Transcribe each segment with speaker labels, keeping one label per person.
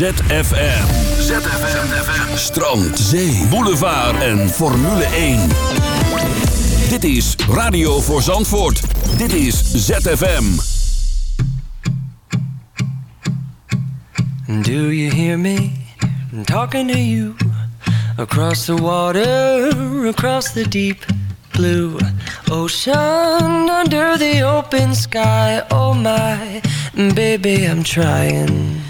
Speaker 1: ZFM. ZFM. Strand, zee, boulevard en Formule 1. Dit is Radio voor Zandvoort. Dit is ZFM.
Speaker 2: Do you hear me talking to you? Across the water, across the deep blue ocean, under the open sky. Oh my, baby, I'm trying.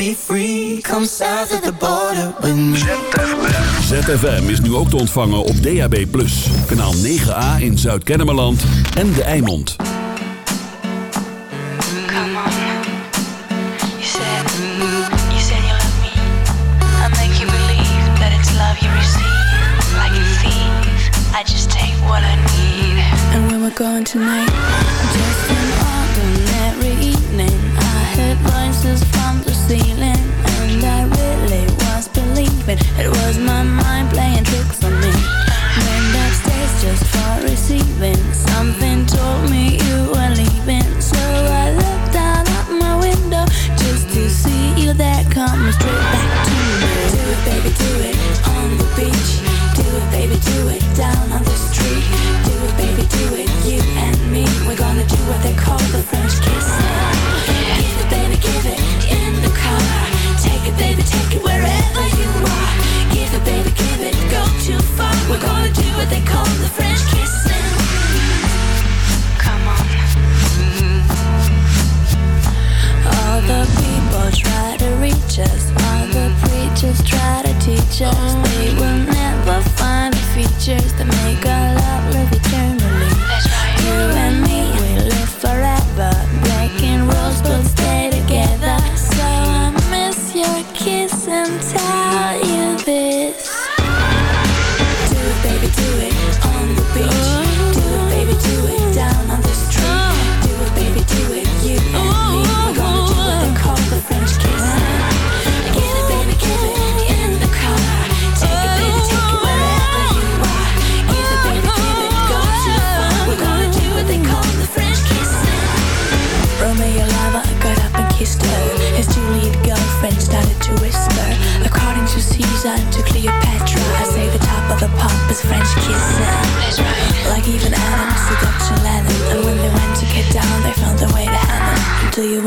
Speaker 3: be free Come south of the border with me
Speaker 1: ZFM is nu ook te ontvangen op DAB+. Kanaal 9A in Zuid-Kennemerland en De Eimond.
Speaker 4: I just take what I need.
Speaker 5: And where we're going tonight? Just an ordinary evening. I heard voices from the ceiling, and I really was believing it was my mind playing tricks on me. Went upstairs just for receiving. Something told me you were leaving, so I looked out at my window just to see you there coming straight back to me. Do it, baby, do it on the beach. Do it, baby, do it down on the street. Do it, baby, do it, you and me. We're gonna do what they call the French kiss. We're gonna do what they call the French.
Speaker 4: Come on. Mm-hmm.
Speaker 5: All the people try to reach us. All the preachers try to teach us. They will never find the features that make our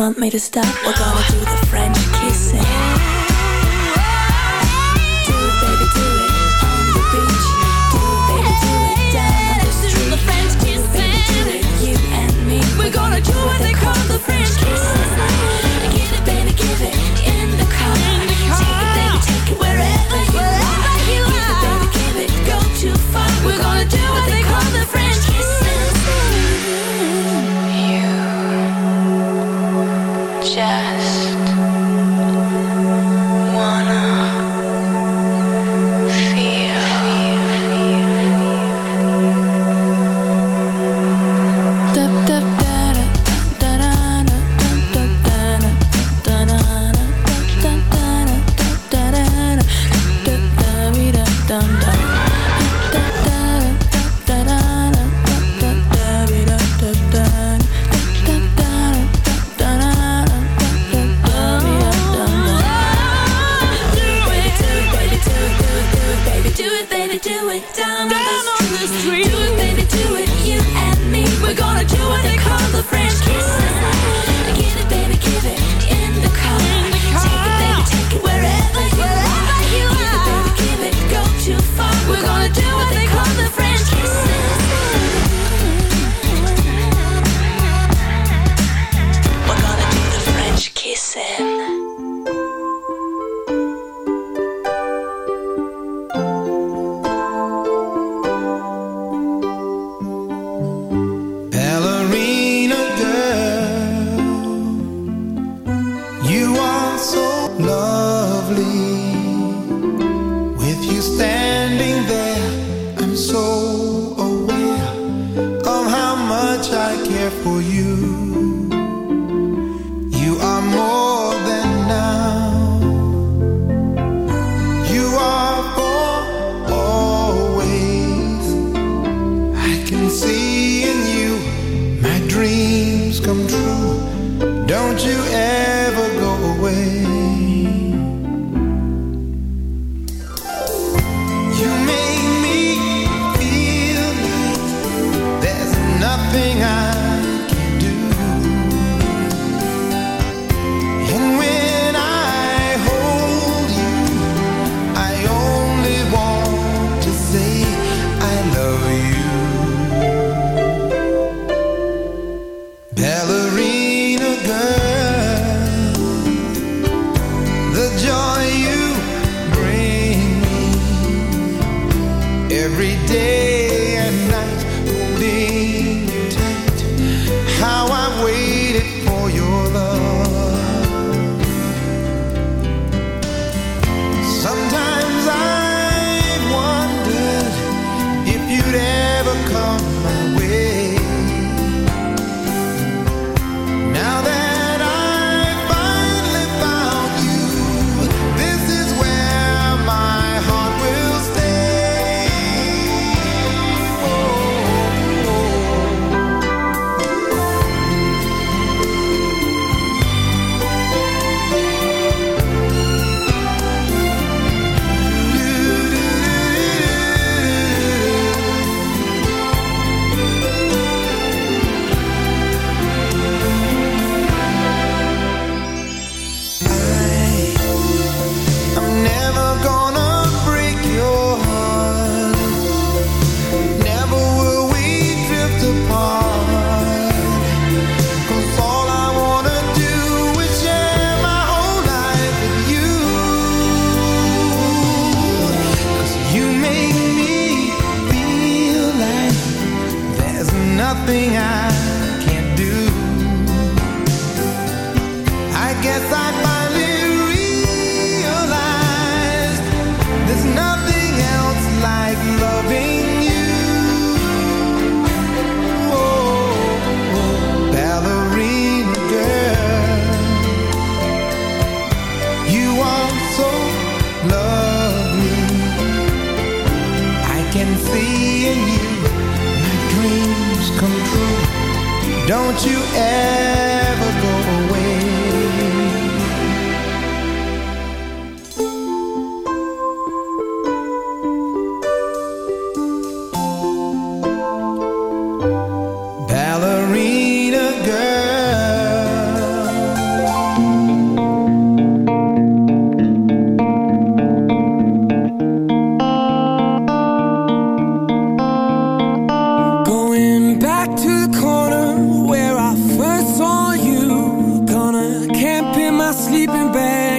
Speaker 6: want me to stop? We're gonna do the French kissing. Do it, baby, do it on the beach. Do it, baby, do it. Do French kissing. Do it, baby, do it. We're gonna do what they call the French kissing.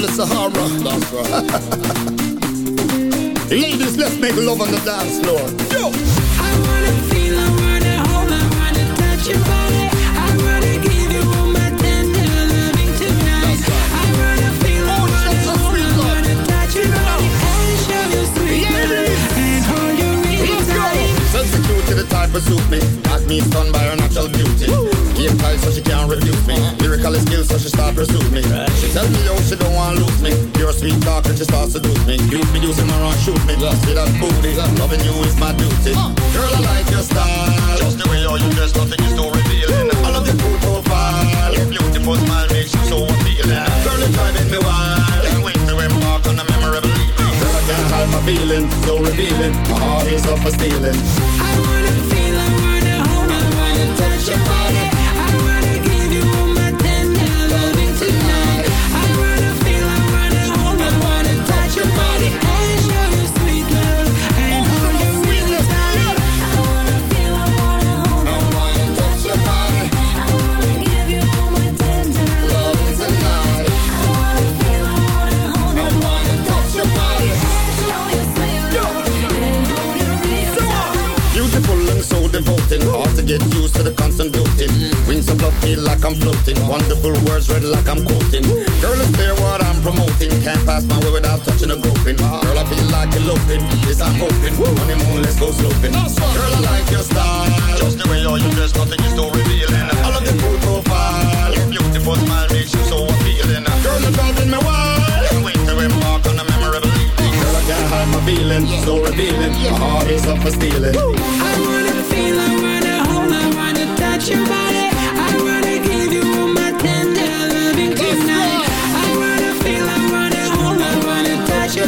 Speaker 5: The
Speaker 7: Sahara. That's right. Ladies, let's make love on the dance floor. Yo.
Speaker 8: I wanna feel, I wanna hold, I wanna touch your body. I wanna give you all my tender loving tonight. I wanna feel, I wanna hold, I wanna touch your body and show you sweet love and hold you really
Speaker 7: Let's go.
Speaker 8: tight.
Speaker 7: Sense to the type of suit me. Got me stunned by her natural beauty. Game tight so she can't refuse me. Lyrical skills so she start pursue me. She tell me yo she don't want lose me. Pure sweet talk and she starts seduce me. You be using her and shoot me. See that booty. Loving you is my duty. Girl I like your style. Just the way how you dress, nothing is too revealing. I love your cool profile. Your beautiful smile makes you so appealing. Girl it's driving me wild. Can't wait to embark on a memorable evening. Girl I can't hide my feelings, so revealing. My heart is up for stealing.
Speaker 8: I wanna feel, I wanna hold, I wanna touch your body.
Speaker 7: Get used to the constant doting. Wings feel like I'm floating. Wonderful words read like I'm quoting. Girl, it's clear what I'm promoting. Can't pass my way without touching a groping. Girl, I feel like eloping. Yes, I'm hoping. Honeymoon, let's go sloping. Girl, I like your style. Just the way how you dress, nothing is too revealing. I love your cool profile. Your beautiful smile makes you so appealing. Girl, you're driving me wild. Can't wait to embark on a memorable evening. Girl, I can't hide my feelings. So revealing. My heart is up for stealing.
Speaker 8: I wanna feel, I wanna hold, I wanna touch your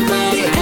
Speaker 8: touch